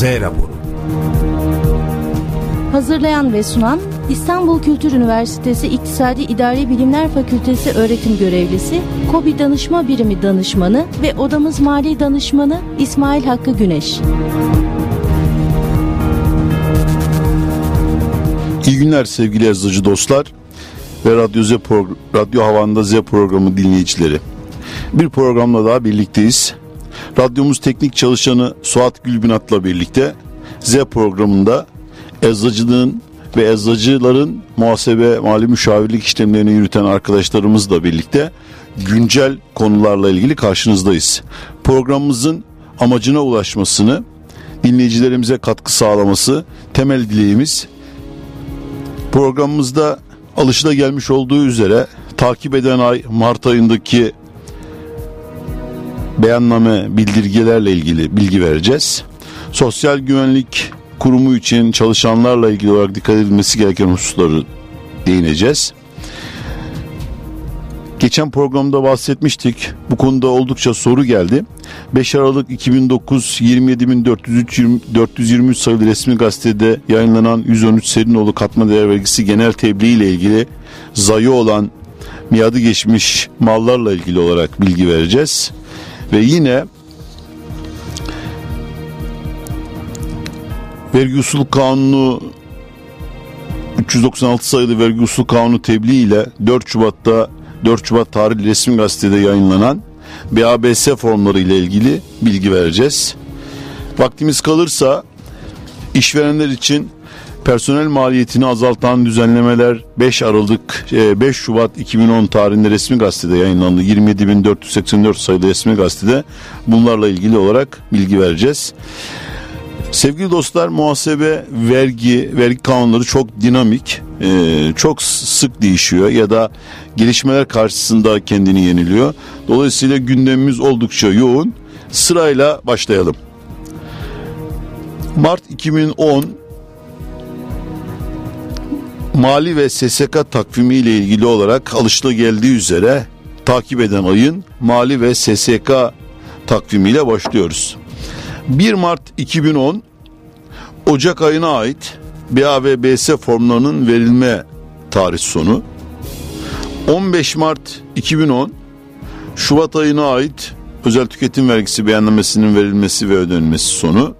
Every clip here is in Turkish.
Z raporu. Hazırlayan ve sunan İstanbul Kültür Üniversitesi İktisadi İdari Bilimler Fakültesi öğretim görevlisi, KOBİ Danışma Birimi Danışmanı ve Odamız Mali Danışmanı İsmail Hakkı Güneş. İyi günler sevgili yazıcı dostlar ve Radyo Z Radyo Havan'da Z programı dinleyicileri. Bir programla daha birlikteyiz. Radyomuz teknik çalışanı Suat Gülbinat'la birlikte Z programında eczacılığın ve eczacıların muhasebe mali müşavirlik işlemlerini yürüten arkadaşlarımızla birlikte güncel konularla ilgili karşınızdayız. Programımızın amacına ulaşmasını, dinleyicilerimize katkı sağlaması temel dileğimiz. Programımızda alışıla gelmiş olduğu üzere takip eden ay Mart ayındaki beyanname bildirgelerle ilgili bilgi vereceğiz. Sosyal güvenlik kurumu için çalışanlarla ilgili olarak dikkat edilmesi gereken hususları değineceğiz. Geçen programda bahsetmiştik. Bu konuda oldukça soru geldi. 5 Aralık 2009 27.423 sayılı resmi gazetede yayınlanan 113 Serinoğlu katma değer vergisi genel tebliğ ile ilgili zayı olan miadı geçmiş mallarla ilgili olarak bilgi vereceğiz. Ve yine vergi usul kanunu 396 sayılı vergi usul kanunu tebliğ ile 4 Şubat'ta 4 Şubat tarihli resmi gazetede yayınlanan BABS formları ile ilgili bilgi vereceğiz. Vaktimiz kalırsa işverenler için personel maliyetini azaltan düzenlemeler 5 Aralık 5 e, Şubat 2010 tarihinde resmi gazetede yayınlandı. 27484 sayılı resmi gazetede bunlarla ilgili olarak bilgi vereceğiz. Sevgili dostlar muhasebe, vergi, vergi kanunları çok dinamik, e, çok sık değişiyor ya da gelişmeler karşısında kendini yeniliyor. Dolayısıyla gündemimiz oldukça yoğun. Sırayla başlayalım. Mart 2010 Mali ve SSK takvimi ile ilgili olarak alışıla geldiği üzere takip eden ayın Mali ve SSK takvimiyle başlıyoruz. 1 Mart 2010 Ocak ayına ait BA ve BS formlarının verilme tarih sonu. 15 Mart 2010 Şubat ayına ait özel tüketim vergisi beyannamesinin verilmesi ve ödenmesi sonu.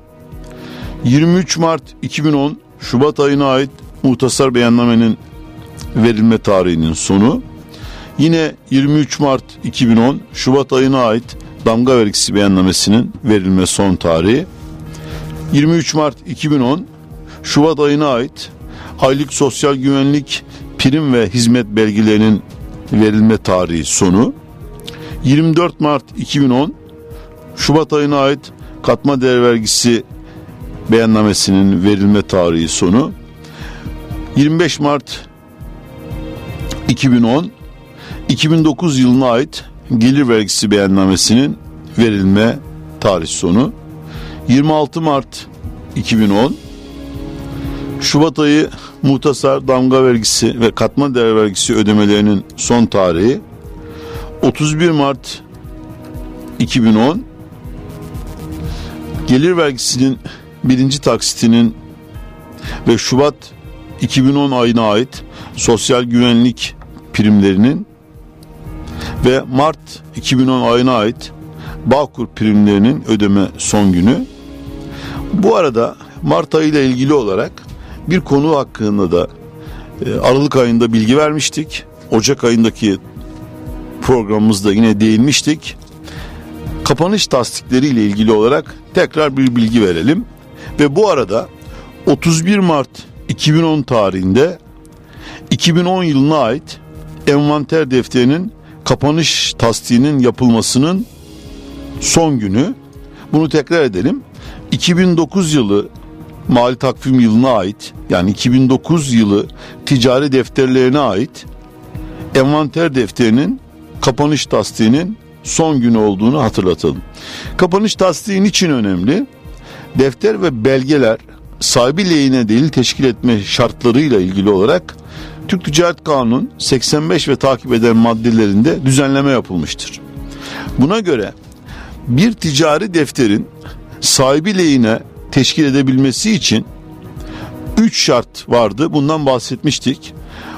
23 Mart 2010 Şubat ayına ait muhtasar beyannamenin verilme tarihinin sonu. Yine 23 Mart 2010 Şubat ayına ait damga vergisi beyannamesinin verilme son tarihi. 23 Mart 2010 Şubat ayına ait aylık sosyal güvenlik prim ve hizmet belgelerinin verilme tarihi sonu. 24 Mart 2010 Şubat ayına ait katma değer vergisi beyannamesinin verilme tarihi sonu. 25 Mart 2010 2009 yılına ait gelir vergisi beyannamesinin verilme tarih sonu. 26 Mart 2010 Şubat ayı muhtasar damga vergisi ve katma değer vergisi ödemelerinin son tarihi. 31 Mart 2010 gelir vergisinin birinci taksitinin ve Şubat 2010 ayına ait sosyal güvenlik primlerinin ve Mart 2010 ayına ait Bağkur primlerinin ödeme son günü. Bu arada Mart ayı ile ilgili olarak bir konu hakkında da e, Aralık ayında bilgi vermiştik. Ocak ayındaki programımızda yine değinmiştik. Kapanış tasdikleri ile ilgili olarak tekrar bir bilgi verelim. Ve bu arada 31 Mart 2010 tarihinde 2010 yılına ait envanter defterinin kapanış tasdiğinin yapılmasının son günü. Bunu tekrar edelim. 2009 yılı mali takvim yılına ait yani 2009 yılı ticari defterlerine ait envanter defterinin kapanış tasdiğinin son günü olduğunu hatırlatalım. Kapanış tasdiği için önemli? Defter ve belgeler sahibi lehine delil teşkil etme şartlarıyla ilgili olarak Türk Ticaret Kanunu 85 ve takip eden maddelerinde düzenleme yapılmıştır. Buna göre bir ticari defterin sahibi lehine teşkil edebilmesi için 3 şart vardı. Bundan bahsetmiştik.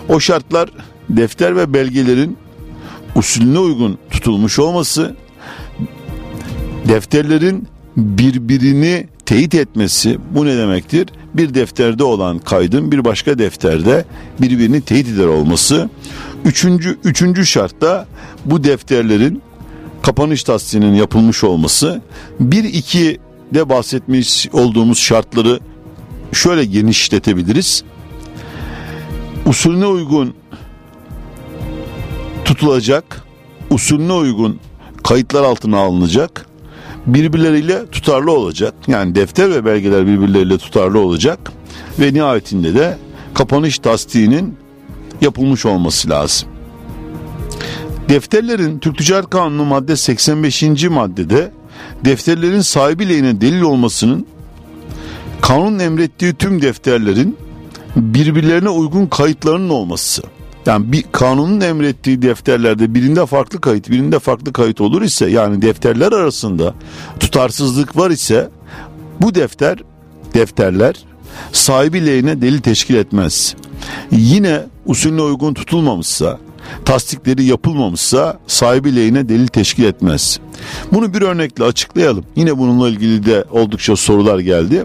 O şartlar defter ve belgelerin usulüne uygun tutulmuş olması, defterlerin birbirini teyit etmesi bu ne demektir? Bir defterde olan kaydın bir başka defterde birbirini teyit eder olması. Üçüncü, üçüncü şartta bu defterlerin kapanış tasdinin yapılmış olması. Bir iki de bahsetmiş olduğumuz şartları şöyle genişletebiliriz. Usulüne uygun tutulacak, usulüne uygun kayıtlar altına alınacak, birbirleriyle tutarlı olacak. Yani defter ve belgeler birbirleriyle tutarlı olacak ve nihayetinde de kapanış tasdiğinin yapılmış olması lazım. Defterlerin Türk Ticaret Kanunu madde 85. maddede defterlerin sahibi lehine delil olmasının kanun emrettiği tüm defterlerin birbirlerine uygun kayıtlarının olması. Yani bir kanunun emrettiği defterlerde birinde farklı kayıt, birinde farklı kayıt olur ise yani defterler arasında tutarsızlık var ise bu defter defterler sahibi lehine delil teşkil etmez. Yine usulüne uygun tutulmamışsa, tasdikleri yapılmamışsa sahibi lehine delil teşkil etmez. Bunu bir örnekle açıklayalım. Yine bununla ilgili de oldukça sorular geldi.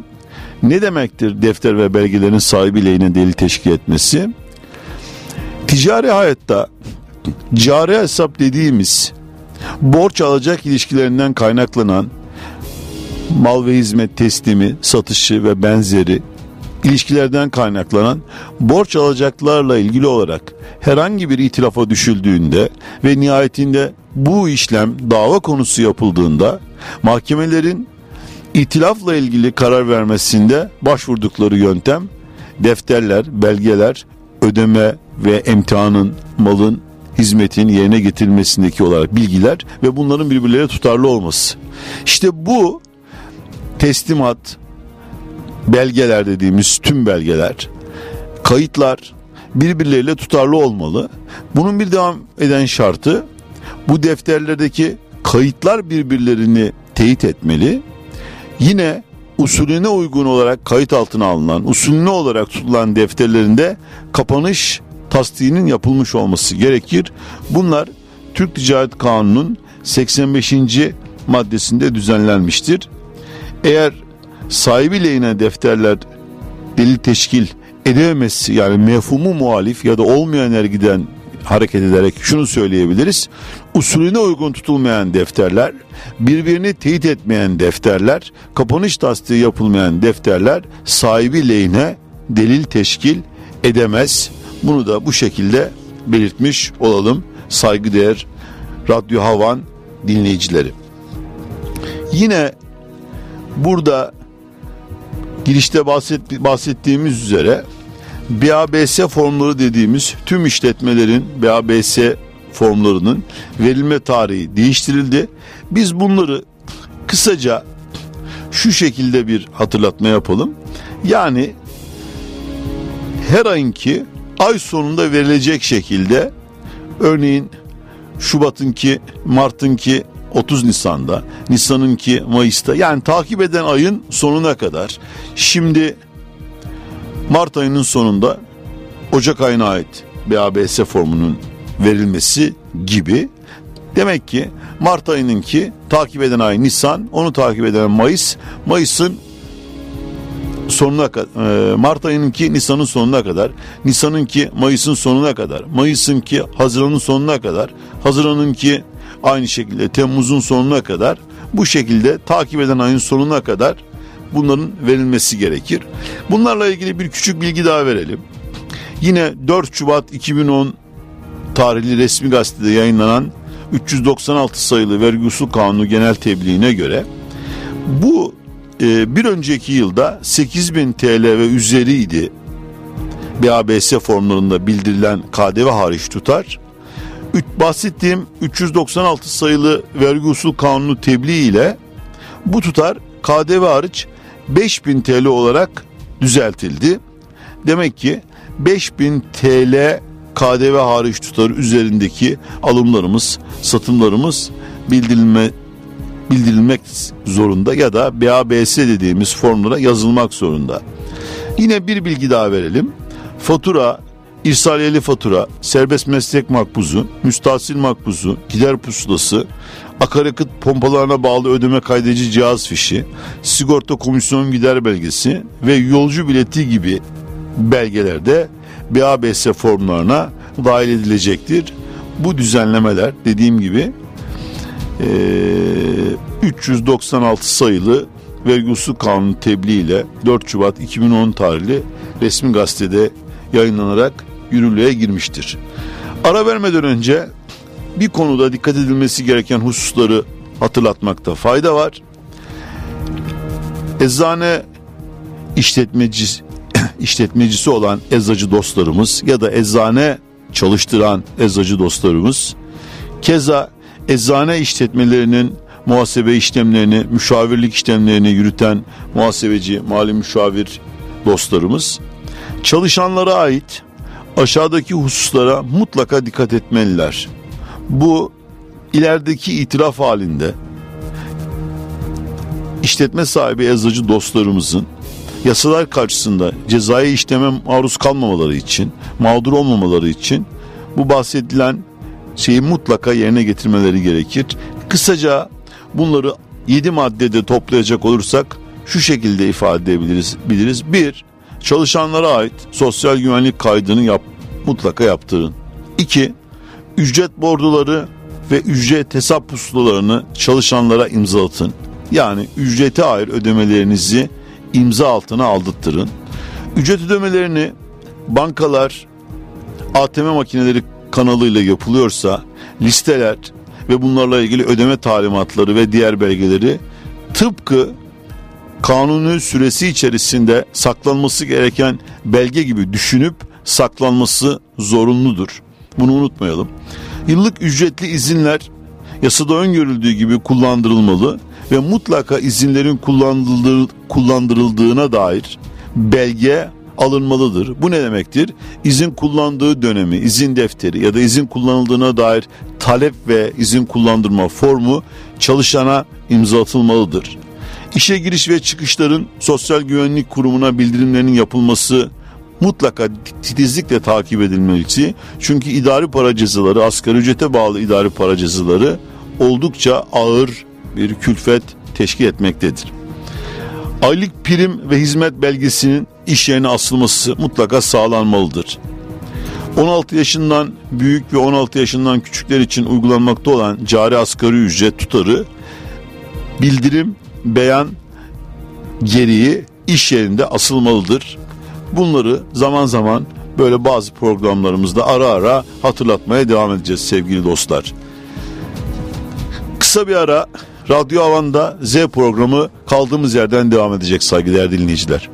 Ne demektir defter ve belgelerin sahibi lehine delil teşkil etmesi? Ticari hayatta cari hesap dediğimiz borç alacak ilişkilerinden kaynaklanan mal ve hizmet teslimi, satışı ve benzeri ilişkilerden kaynaklanan borç alacaklarla ilgili olarak herhangi bir itilafa düşüldüğünde ve nihayetinde bu işlem dava konusu yapıldığında mahkemelerin itilafla ilgili karar vermesinde başvurdukları yöntem defterler, belgeler, ödeme ve emtihanın, malın, hizmetin yerine getirilmesindeki olarak bilgiler ve bunların birbirleriyle tutarlı olması. İşte bu teslimat, belgeler dediğimiz tüm belgeler, kayıtlar birbirleriyle tutarlı olmalı. Bunun bir devam eden şartı bu defterlerdeki kayıtlar birbirlerini teyit etmeli. Yine usulüne uygun olarak kayıt altına alınan, usulüne olarak tutulan defterlerinde kapanış tasdiğinin yapılmış olması gerekir. Bunlar Türk Ticaret Kanunu'nun 85. maddesinde düzenlenmiştir. Eğer sahibi lehine defterler delil teşkil edememesi yani mefhumu muhalif ya da olmayan ergiden hareket ederek şunu söyleyebiliriz. Usulüne uygun tutulmayan defterler, birbirini teyit etmeyen defterler, kapanış tasdiği yapılmayan defterler sahibi lehine delil teşkil edemez. Bunu da bu şekilde belirtmiş olalım saygıdeğer Radyo Havan dinleyicileri. Yine burada girişte bahset, bahsettiğimiz üzere BABS formları dediğimiz tüm işletmelerin BABS formlarının verilme tarihi değiştirildi. Biz bunları kısaca şu şekilde bir hatırlatma yapalım. Yani her ayınki ay sonunda verilecek şekilde örneğin Şubat'ınki, Mart'ınki 30 Nisan'da, Nisan'ınki Mayıs'ta yani takip eden ayın sonuna kadar. Şimdi Mart ayının sonunda Ocak ayına ait BABS formunun verilmesi gibi. Demek ki Mart ayınınki takip eden ay Nisan, onu takip eden Mayıs, Mayıs'ın sonuna kadar, e, Mart ayınınki Nisan'ın sonuna kadar, Nisan'ınki Mayıs'ın sonuna kadar, Mayıs'ınki Haziran'ın sonuna kadar, Haziran'ınki aynı şekilde Temmuz'un sonuna kadar bu şekilde takip eden ayın sonuna kadar bunların verilmesi gerekir. Bunlarla ilgili bir küçük bilgi daha verelim. Yine 4 Şubat 2010 tarihli resmi gazetede yayınlanan 396 sayılı vergi usul kanunu genel tebliğine göre bu e, bir önceki yılda 8000 TL ve üzeriydi BABS formlarında bildirilen KDV hariç tutar. Bahsettiğim 396 sayılı vergi usul kanunu tebliğ ile bu tutar KDV hariç 5000 TL olarak düzeltildi. Demek ki 5000 TL KDV hariç tutarı üzerindeki alımlarımız, satımlarımız bildirilme bildirilmek zorunda ya da BABS dediğimiz formlara yazılmak zorunda. Yine bir bilgi daha verelim. Fatura, irsaliyeli fatura, serbest meslek makbuzu, müstahsil makbuzu, gider pusulası, akaryakıt pompalarına bağlı ödeme kaydedici cihaz fişi, sigorta komisyon gider belgesi ve yolcu bileti gibi belgelerde BABS formlarına dahil edilecektir. Bu düzenlemeler dediğim gibi 396 sayılı vergi usul kanunu tebliğ ile 4 Şubat 2010 tarihli resmi gazetede yayınlanarak yürürlüğe girmiştir. Ara vermeden önce bir konuda dikkat edilmesi gereken hususları hatırlatmakta fayda var. Eczane işletmecisi, işletmecisi olan eczacı dostlarımız ya da eczane çalıştıran eczacı dostlarımız keza eczane işletmelerinin muhasebe işlemlerini, müşavirlik işlemlerini yürüten muhasebeci, mali müşavir dostlarımız çalışanlara ait aşağıdaki hususlara mutlaka dikkat etmeliler. Bu ilerideki itiraf halinde işletme sahibi eczacı dostlarımızın yasalar karşısında cezai işleme maruz kalmamaları için, mağdur olmamaları için bu bahsedilen şeyi mutlaka yerine getirmeleri gerekir. Kısaca bunları 7 maddede toplayacak olursak şu şekilde ifade edebiliriz. Biliriz. Bir, çalışanlara ait sosyal güvenlik kaydını yap, mutlaka yaptırın. İki, ücret borduları ve ücret hesap pusulalarını çalışanlara imzalatın. Yani ücrete ait ödemelerinizi imza altına aldırttırın. Ücret ödemelerini bankalar, ATM makineleri kanalıyla yapılıyorsa listeler ve bunlarla ilgili ödeme talimatları ve diğer belgeleri tıpkı kanuni süresi içerisinde saklanması gereken belge gibi düşünüp saklanması zorunludur. Bunu unutmayalım. Yıllık ücretli izinler yasada öngörüldüğü gibi kullandırılmalı ve mutlaka izinlerin kullandırıldığı, kullandırıldığına dair belge alınmalıdır. Bu ne demektir? İzin kullandığı dönemi, izin defteri ya da izin kullanıldığına dair talep ve izin kullandırma formu çalışana imza atılmalıdır. İşe giriş ve çıkışların Sosyal Güvenlik Kurumu'na bildirimlerinin yapılması mutlaka titizlikle takip edilmeli. Çünkü idari para cezaları, asgari ücrete bağlı idari para cezaları oldukça ağır bir külfet teşkil etmektedir. Aylık prim ve hizmet belgesinin iş yerine asılması mutlaka sağlanmalıdır. 16 yaşından büyük ve 16 yaşından küçükler için uygulanmakta olan cari asgari ücret tutarı bildirim, beyan gereği iş yerinde asılmalıdır. Bunları zaman zaman böyle bazı programlarımızda ara ara hatırlatmaya devam edeceğiz sevgili dostlar. Kısa bir ara Radyo Havan'da Z programı kaldığımız yerden devam edecek saygıdeğer dinleyiciler.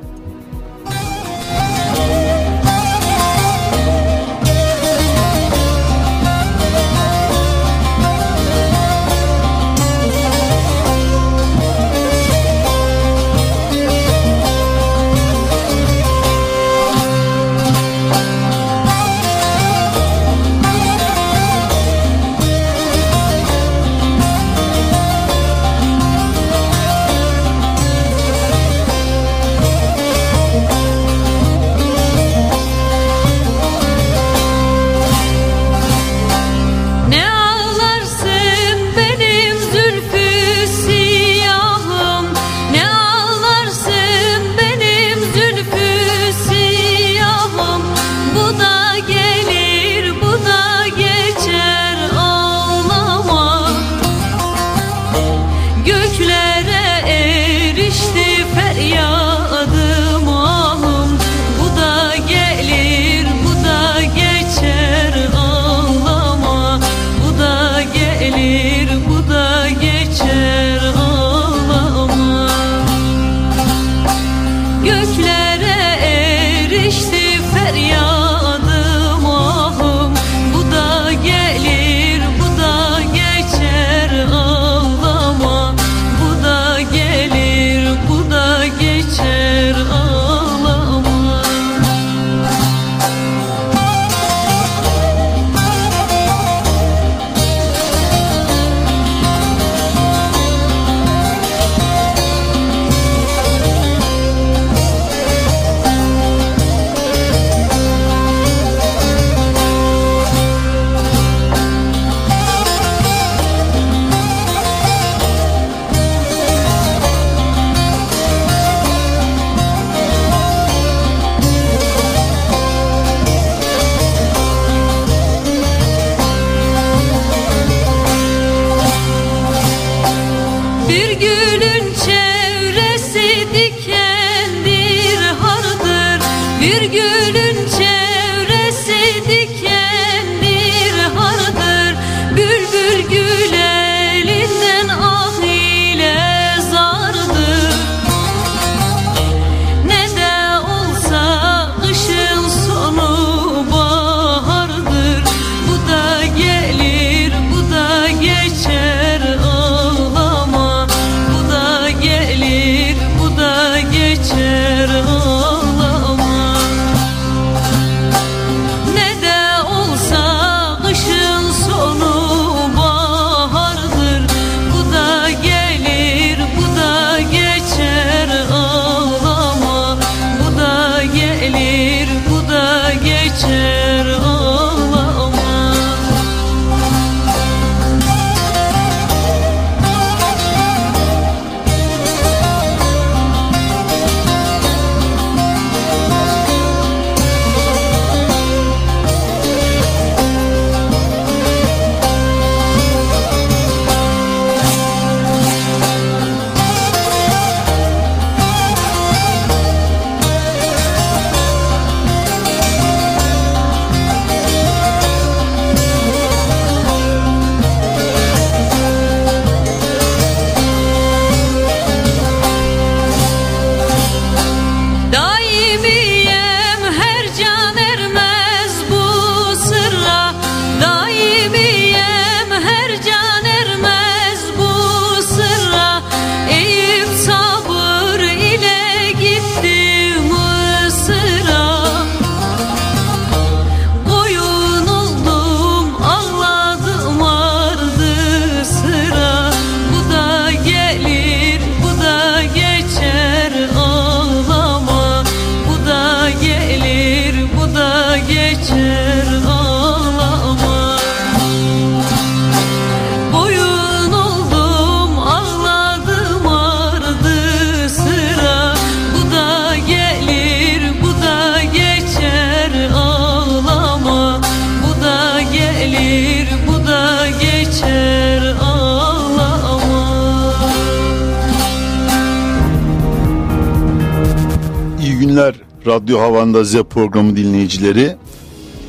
Radyo Havan'da Z programı dinleyicileri.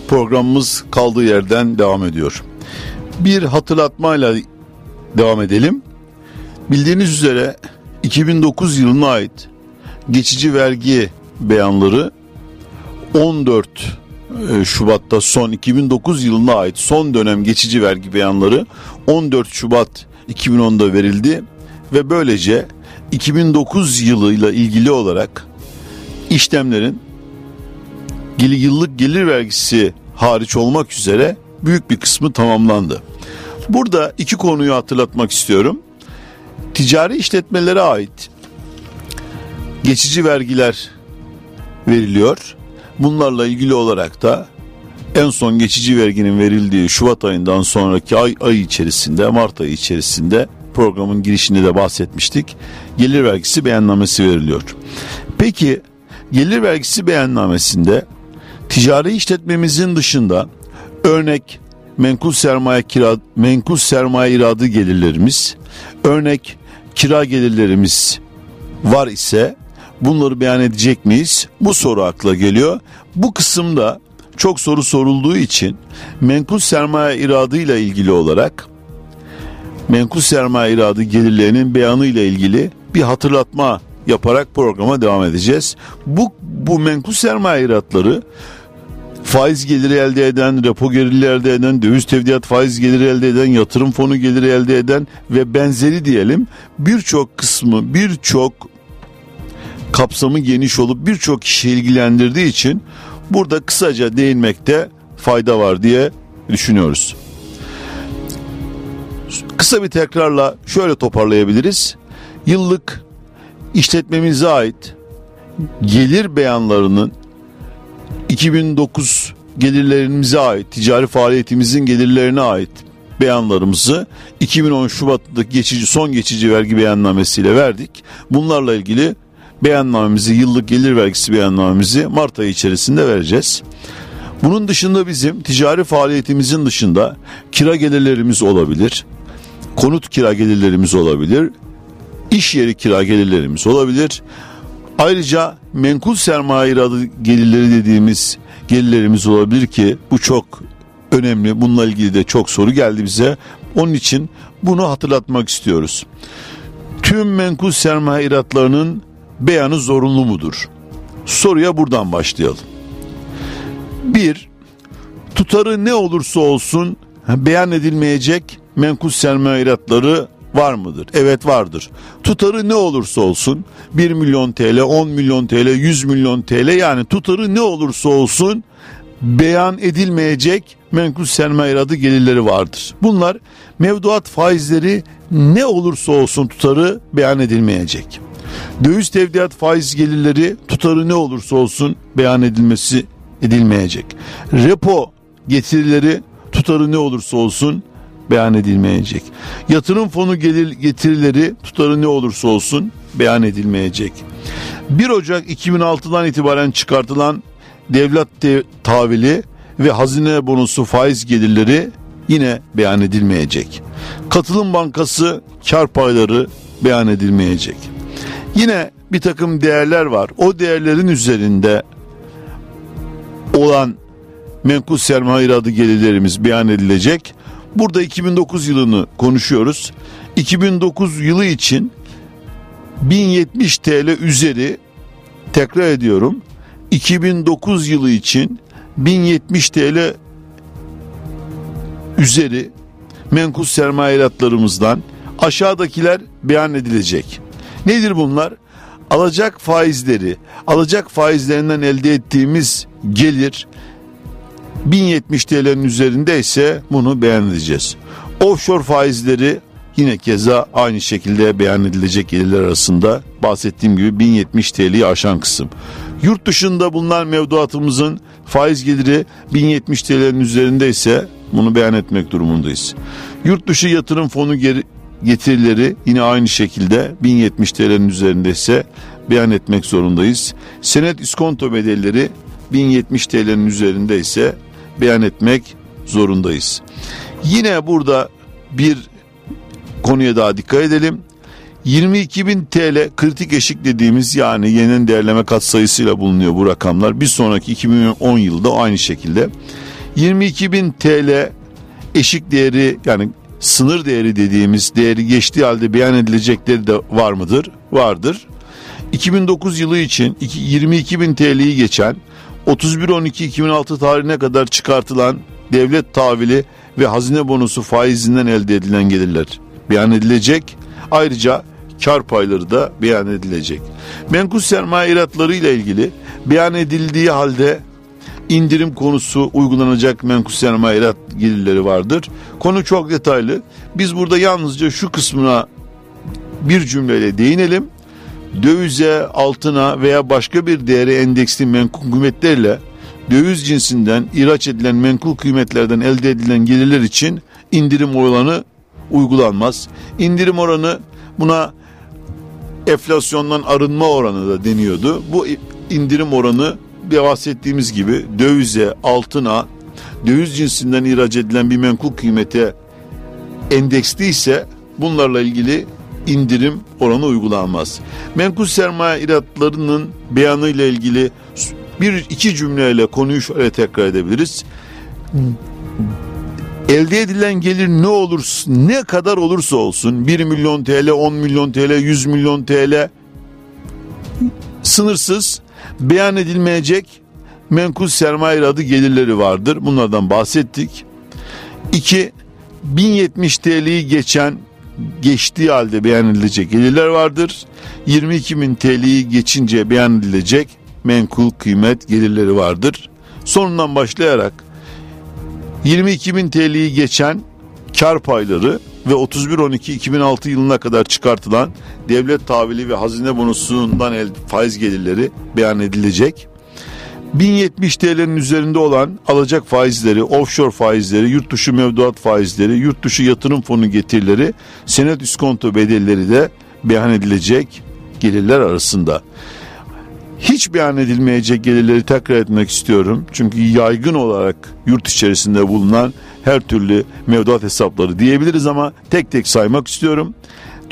Programımız kaldığı yerden devam ediyor. Bir hatırlatmayla devam edelim. Bildiğiniz üzere 2009 yılına ait geçici vergi beyanları 14 e, Şubat'ta son 2009 yılına ait son dönem geçici vergi beyanları 14 Şubat 2010'da verildi ve böylece 2009 yılıyla ilgili olarak işlemlerin yıllık gelir vergisi hariç olmak üzere büyük bir kısmı tamamlandı. Burada iki konuyu hatırlatmak istiyorum. Ticari işletmelere ait geçici vergiler veriliyor. Bunlarla ilgili olarak da en son geçici verginin verildiği Şubat ayından sonraki ay, ay içerisinde Mart ayı içerisinde programın girişinde de bahsetmiştik. Gelir vergisi beyannamesi veriliyor. Peki gelir vergisi beyannamesinde ticari işletmemizin dışında örnek menkul sermaye kira menkul sermaye iradı gelirlerimiz, örnek kira gelirlerimiz var ise bunları beyan edecek miyiz? Bu soru akla geliyor. Bu kısımda çok soru sorulduğu için menkul sermaye iradı ile ilgili olarak menkul sermaye iradı gelirlerinin beyanı ile ilgili bir hatırlatma yaparak programa devam edeceğiz. Bu bu menkul sermaye iratları faiz geliri elde eden, repo geliri elde eden, döviz tevdiat faiz geliri elde eden, yatırım fonu geliri elde eden ve benzeri diyelim birçok kısmı, birçok kapsamı geniş olup birçok kişi ilgilendirdiği için burada kısaca değinmekte fayda var diye düşünüyoruz. Kısa bir tekrarla şöyle toparlayabiliriz. Yıllık işletmemize ait gelir beyanlarının 2009 gelirlerimize ait, ticari faaliyetimizin gelirlerine ait beyanlarımızı 2010 Şubat'taki geçici son geçici vergi beyannamesiyle verdik. Bunlarla ilgili beyannamemizi, yıllık gelir vergisi beyannamemizi Mart ayı içerisinde vereceğiz. Bunun dışında bizim ticari faaliyetimizin dışında kira gelirlerimiz olabilir. Konut kira gelirlerimiz olabilir. İş yeri kira gelirlerimiz olabilir. Ayrıca menkul sermaye iradı gelirleri dediğimiz gelirlerimiz olabilir ki bu çok önemli. Bununla ilgili de çok soru geldi bize. Onun için bunu hatırlatmak istiyoruz. Tüm menkul sermaye iratlarının beyanı zorunlu mudur? Soruya buradan başlayalım. Bir, tutarı ne olursa olsun beyan edilmeyecek menkul sermaye iratları var mıdır? Evet vardır. Tutarı ne olursa olsun 1 milyon TL, 10 milyon TL, 100 milyon TL yani tutarı ne olursa olsun beyan edilmeyecek menkul sermaye iradı gelirleri vardır. Bunlar mevduat faizleri ne olursa olsun tutarı beyan edilmeyecek. Döviz tevdiat faiz gelirleri tutarı ne olursa olsun beyan edilmesi edilmeyecek. Repo getirileri tutarı ne olursa olsun beyan edilmeyecek. Yatırım fonu gelir getirileri tutarı ne olursa olsun beyan edilmeyecek. 1 Ocak 2006'dan itibaren çıkartılan devlet de, tahvili ve hazine bonusu faiz gelirleri yine beyan edilmeyecek. Katılım bankası kar payları beyan edilmeyecek. Yine bir takım değerler var. O değerlerin üzerinde olan menkul sermaye adı gelirlerimiz beyan edilecek. Burada 2009 yılını konuşuyoruz. 2009 yılı için 1070 TL üzeri tekrar ediyorum. 2009 yılı için 1070 TL üzeri menkul sermayelatlarımızdan aşağıdakiler beyan edilecek. Nedir bunlar? Alacak faizleri, alacak faizlerinden elde ettiğimiz gelir 1070 TL'nin üzerinde ise bunu beyan edeceğiz. Offshore faizleri yine keza aynı şekilde beyan edilecek gelirler arasında bahsettiğim gibi 1070 TL'yi aşan kısım. Yurt dışında bulunan mevduatımızın faiz geliri 1070 TL'nin üzerinde ise bunu beyan etmek durumundayız. Yurt dışı yatırım fonu geri, getirileri yine aynı şekilde 1070 TL'nin üzerinde ise beyan etmek zorundayız. Senet iskonto bedelleri 1070 TL'nin üzerinde ise beyan etmek zorundayız. Yine burada bir konuya daha dikkat edelim. 22.000 TL kritik eşik dediğimiz yani yeniden değerleme katsayısıyla bulunuyor bu rakamlar. Bir sonraki 2010 yılda aynı şekilde. 22.000 TL eşik değeri yani sınır değeri dediğimiz değeri geçtiği halde beyan edilecekleri de var mıdır? Vardır. 2009 yılı için 22 bin TL'yi geçen 31-12-2006 tarihine kadar çıkartılan devlet tahvili ve hazine bonusu faizinden elde edilen gelirler beyan edilecek. Ayrıca kar payları da beyan edilecek. Menkul sermaye iratları ile ilgili beyan edildiği halde indirim konusu uygulanacak menkul sermaye irat gelirleri vardır. Konu çok detaylı. Biz burada yalnızca şu kısmına bir cümleyle değinelim dövize, altına veya başka bir değere endeksli menkul kıymetlerle döviz cinsinden ihraç edilen menkul kıymetlerden elde edilen gelirler için indirim oranı uygulanmaz. İndirim oranı buna enflasyondan arınma oranı da deniyordu. Bu indirim oranı bir bahsettiğimiz gibi dövize, altına, döviz cinsinden ihraç edilen bir menkul kıymete endeksli ise bunlarla ilgili indirim oranı uygulanmaz. Menkul sermaye iratlarının beyanı ile ilgili bir iki cümleyle konuyu şöyle tekrar edebiliriz. Elde edilen gelir ne olursa ne kadar olursa olsun 1 milyon TL, 10 milyon TL, 100 milyon TL sınırsız beyan edilmeyecek menkul sermaye iradı gelirleri vardır. Bunlardan bahsettik. 2 1070 TL'yi geçen geçtiği halde beyan edilecek gelirler vardır. 22 bin TL'yi geçince beyan edilecek menkul kıymet gelirleri vardır. Sonundan başlayarak 22 bin TL'yi geçen kar payları ve 31-12-2006 yılına kadar çıkartılan devlet tahvili ve hazine bonusundan el faiz gelirleri beyan edilecek. 1070 TL'nin üzerinde olan alacak faizleri, offshore faizleri, yurt dışı mevduat faizleri, yurt dışı yatırım fonu getirileri, senet iskonto bedelleri de beyan edilecek gelirler arasında. Hiç beyan edilmeyecek gelirleri tekrar etmek istiyorum. Çünkü yaygın olarak yurt içerisinde bulunan her türlü mevduat hesapları diyebiliriz ama tek tek saymak istiyorum.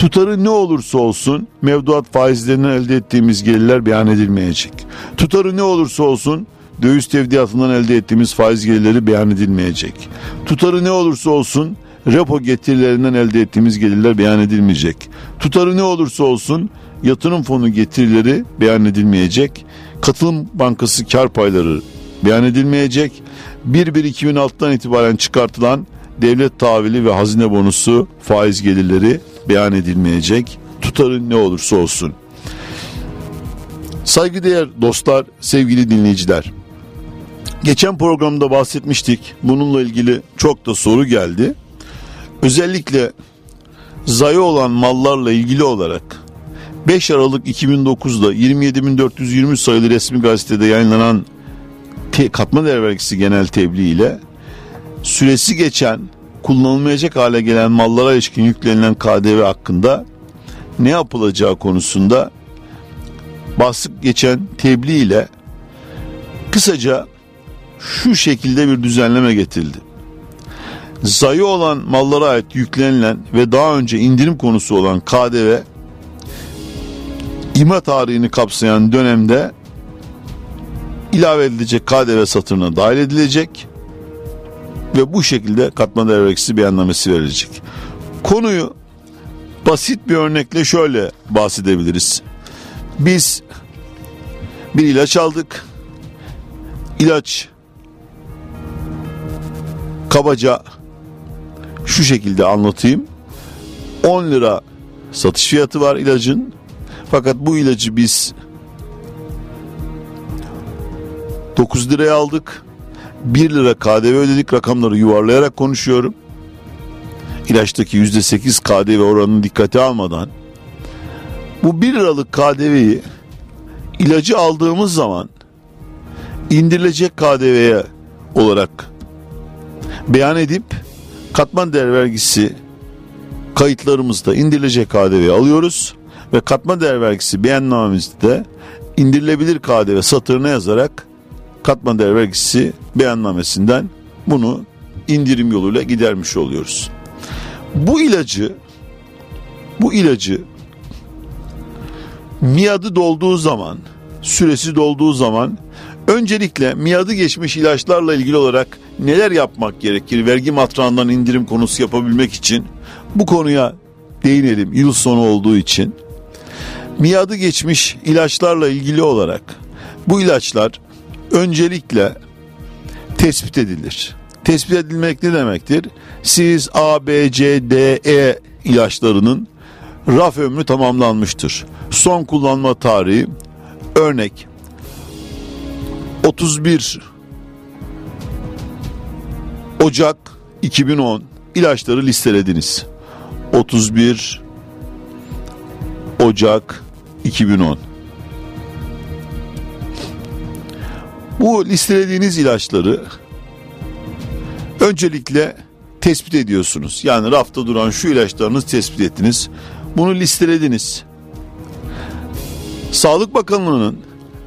Tutarı ne olursa olsun mevduat faizlerinden elde ettiğimiz gelirler beyan edilmeyecek. Tutarı ne olursa olsun döviz tevdiatından elde ettiğimiz faiz gelirleri beyan edilmeyecek. Tutarı ne olursa olsun repo getirilerinden elde ettiğimiz gelirler beyan edilmeyecek. Tutarı ne olursa olsun yatırım fonu getirileri beyan edilmeyecek. Katılım bankası kar payları beyan edilmeyecek. 1-1-2006'dan itibaren çıkartılan devlet tahvili ve hazine bonusu faiz gelirleri beyan edilmeyecek. Tutarı ne olursa olsun. Saygıdeğer dostlar, sevgili dinleyiciler. Geçen programda bahsetmiştik. Bununla ilgili çok da soru geldi. Özellikle zayı olan mallarla ilgili olarak 5 Aralık 2009'da 27.420 sayılı resmi gazetede yayınlanan te, katma değer vergisi genel tebliğ ile süresi geçen kullanılmayacak hale gelen mallara ilişkin yüklenilen KDV hakkında ne yapılacağı konusunda basıp geçen tebliğ ile kısaca şu şekilde bir düzenleme getirildi. Zayı olan mallara ait yüklenilen ve daha önce indirim konusu olan KDV ima tarihini kapsayan dönemde ilave edilecek KDV satırına dahil edilecek ve bu şekilde katma değer vergisi beyannamesi verilecek. Konuyu basit bir örnekle şöyle bahsedebiliriz. Biz bir ilaç aldık. İlaç kabaca şu şekilde anlatayım. 10 lira satış fiyatı var ilacın. Fakat bu ilacı biz 9 liraya aldık. 1 lira KDV ödedik rakamları yuvarlayarak konuşuyorum. İlaçtaki %8 KDV oranını dikkate almadan bu 1 liralık KDV'yi ilacı aldığımız zaman indirilecek KDV'ye olarak beyan edip katman değer vergisi kayıtlarımızda indirilecek KDV'yi alıyoruz ve katma değer vergisi beyannamemizde indirilebilir KDV satırına yazarak katma değer vergisi beyannamesinden bunu indirim yoluyla gidermiş oluyoruz. Bu ilacı bu ilacı miadı dolduğu zaman, süresi dolduğu zaman öncelikle miadı geçmiş ilaçlarla ilgili olarak neler yapmak gerekir? Vergi matrağından indirim konusu yapabilmek için bu konuya değinelim yıl sonu olduğu için. Miadı geçmiş ilaçlarla ilgili olarak bu ilaçlar öncelikle tespit edilir. Tespit edilmek ne demektir? Siz A, B, C, D, E ilaçlarının raf ömrü tamamlanmıştır. Son kullanma tarihi örnek 31 Ocak 2010 ilaçları listelediniz. 31 Ocak 2010 Bu listelediğiniz ilaçları öncelikle tespit ediyorsunuz. Yani rafta duran şu ilaçlarınızı tespit ettiniz. Bunu listelediniz. Sağlık Bakanlığı'nın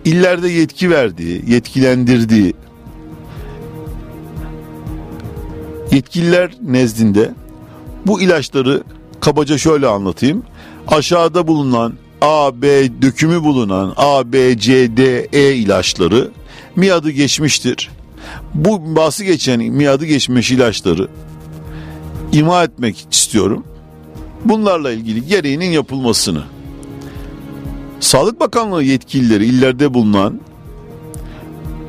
illerde yetki verdiği, yetkilendirdiği yetkililer nezdinde bu ilaçları kabaca şöyle anlatayım. Aşağıda bulunan A, B dökümü bulunan A, B, C, D, E ilaçları miadı geçmiştir. Bu bahsi geçen miadı geçmiş ilaçları ima etmek istiyorum. Bunlarla ilgili gereğinin yapılmasını Sağlık Bakanlığı yetkilileri illerde bulunan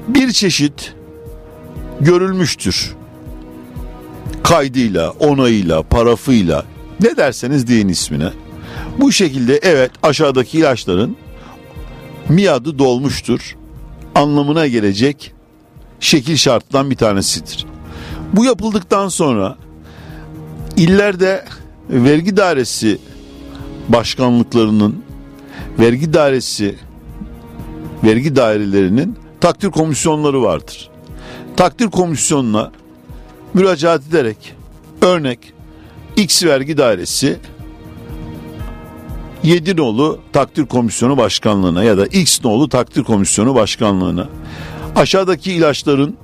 bir çeşit görülmüştür. Kaydıyla, onayıyla, parafıyla ne derseniz deyin ismine. Bu şekilde evet aşağıdaki ilaçların miadı dolmuştur anlamına gelecek şekil şarttan bir tanesidir. Bu yapıldıktan sonra illerde vergi dairesi başkanlıklarının vergi dairesi vergi dairelerinin takdir komisyonları vardır. Takdir komisyonuna müracaat ederek örnek X vergi dairesi 7 nolu takdir komisyonu başkanlığına ya da X nolu takdir komisyonu başkanlığına aşağıdaki ilaçların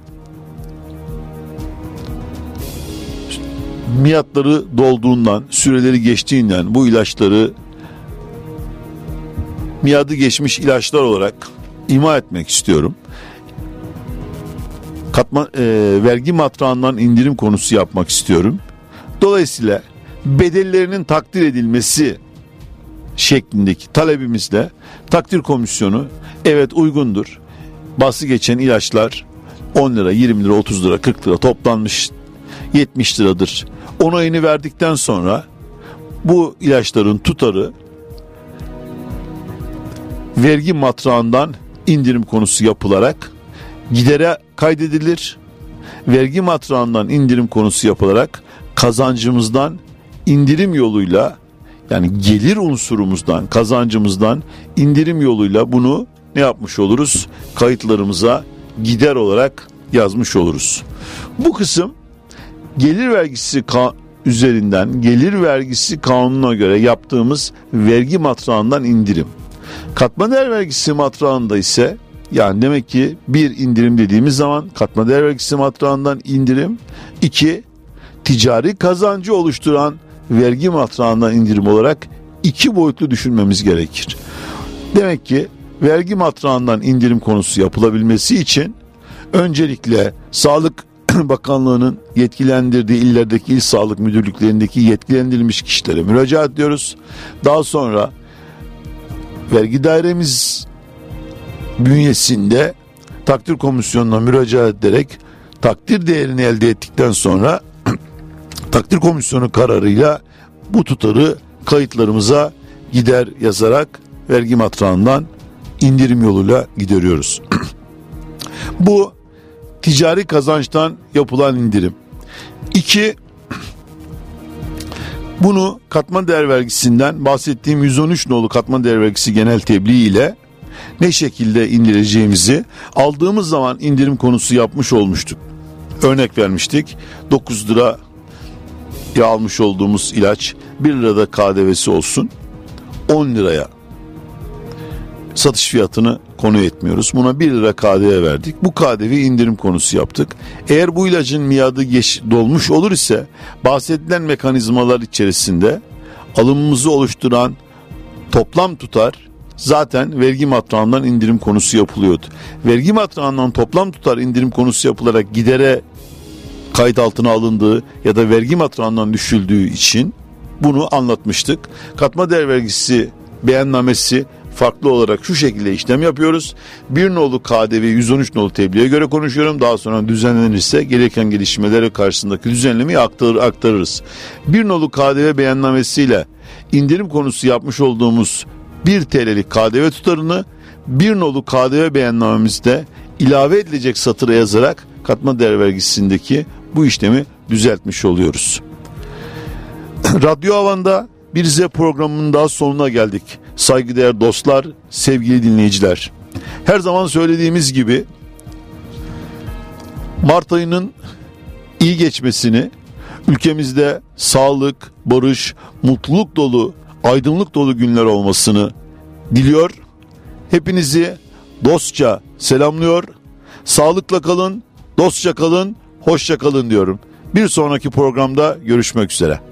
miyatları dolduğundan, süreleri geçtiğinden bu ilaçları miadı geçmiş ilaçlar olarak ima etmek istiyorum. Katma, e, vergi matrağından indirim konusu yapmak istiyorum. Dolayısıyla bedellerinin takdir edilmesi şeklindeki talebimizle takdir komisyonu evet uygundur. Bası geçen ilaçlar 10 lira, 20 lira, 30 lira, 40 lira toplanmış 70 liradır. Onayını verdikten sonra bu ilaçların tutarı vergi matrağından indirim konusu yapılarak gidere kaydedilir. Vergi matrağından indirim konusu yapılarak kazancımızdan indirim yoluyla yani gelir unsurumuzdan, kazancımızdan indirim yoluyla bunu ne yapmış oluruz? Kayıtlarımıza gider olarak yazmış oluruz. Bu kısım gelir vergisi üzerinden gelir vergisi kanununa göre yaptığımız vergi matrağından indirim. Katma değer vergisi matrağında ise yani demek ki bir indirim dediğimiz zaman katma değer vergisi matrağından indirim, iki ticari kazancı oluşturan vergi matrağından indirim olarak iki boyutlu düşünmemiz gerekir. Demek ki vergi matrağından indirim konusu yapılabilmesi için öncelikle Sağlık Bakanlığı'nın yetkilendirdiği illerdeki il sağlık müdürlüklerindeki yetkilendirilmiş kişilere müracaat ediyoruz. Daha sonra vergi dairemiz bünyesinde takdir komisyonuna müracaat ederek takdir değerini elde ettikten sonra takdir komisyonu kararıyla bu tutarı kayıtlarımıza gider yazarak vergi matrağından indirim yoluyla gideriyoruz. bu ticari kazançtan yapılan indirim. İki, bunu katma değer vergisinden bahsettiğim 113 nolu katma değer vergisi genel tebliğ ile ne şekilde indireceğimizi aldığımız zaman indirim konusu yapmış olmuştuk. Örnek vermiştik. 9 lira ya almış olduğumuz ilaç 1 lirada KDV'si olsun 10 liraya satış fiyatını konu etmiyoruz. Buna 1 lira KDV verdik. Bu KDV indirim konusu yaptık. Eğer bu ilacın miadı geç, dolmuş olur ise bahsedilen mekanizmalar içerisinde alımımızı oluşturan toplam tutar zaten vergi matrağından indirim konusu yapılıyordu. Vergi matrağından toplam tutar indirim konusu yapılarak gidere kayıt altına alındığı ya da vergi matrağından düşüldüğü için bunu anlatmıştık. Katma değer vergisi beyannamesi farklı olarak şu şekilde işlem yapıyoruz. Bir nolu KDV 113 nolu tebliğe göre konuşuyorum. Daha sonra düzenlenirse gereken gelişmelere karşısındaki düzenlemeyi aktarır, aktarırız. Bir nolu KDV beyannamesiyle indirim konusu yapmış olduğumuz 1 TL'lik KDV tutarını bir nolu KDV beyannamemizde ilave edilecek satıra yazarak katma değer vergisindeki bu işlemi düzeltmiş oluyoruz. Radyo Havan'da bir Z programının daha sonuna geldik. Saygıdeğer dostlar, sevgili dinleyiciler. Her zaman söylediğimiz gibi Mart ayının iyi geçmesini, ülkemizde sağlık, barış, mutluluk dolu, aydınlık dolu günler olmasını diliyor. Hepinizi dostça selamlıyor. Sağlıkla kalın, dostça kalın, hoşça kalın diyorum. Bir sonraki programda görüşmek üzere.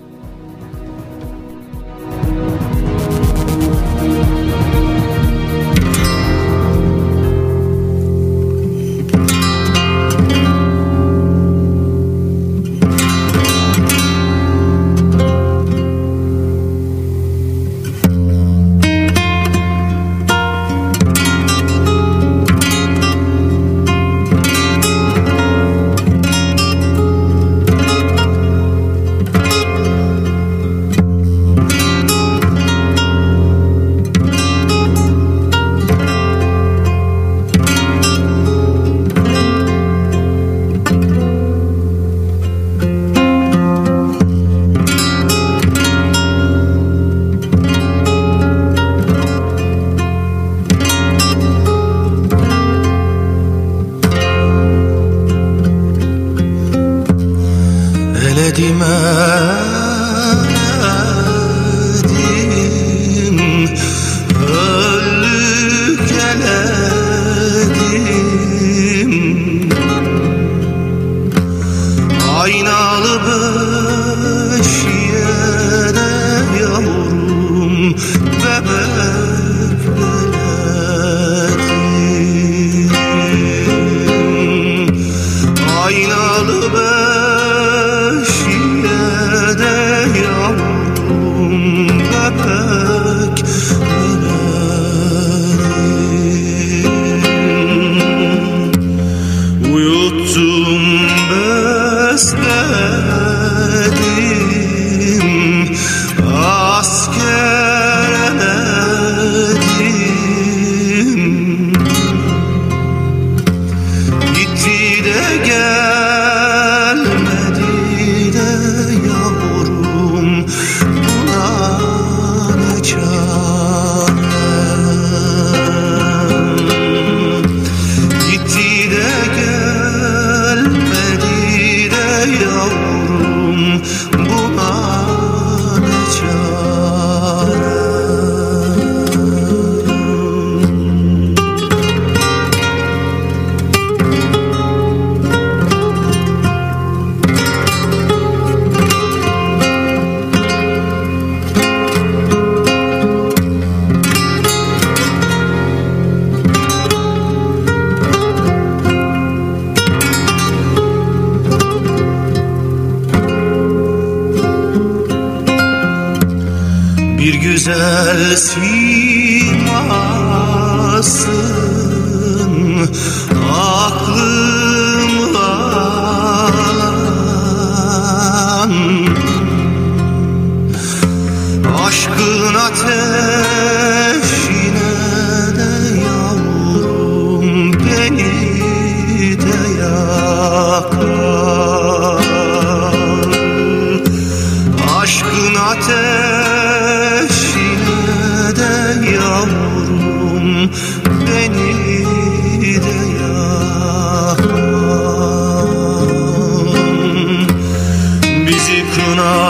الدماء gece the sweet kına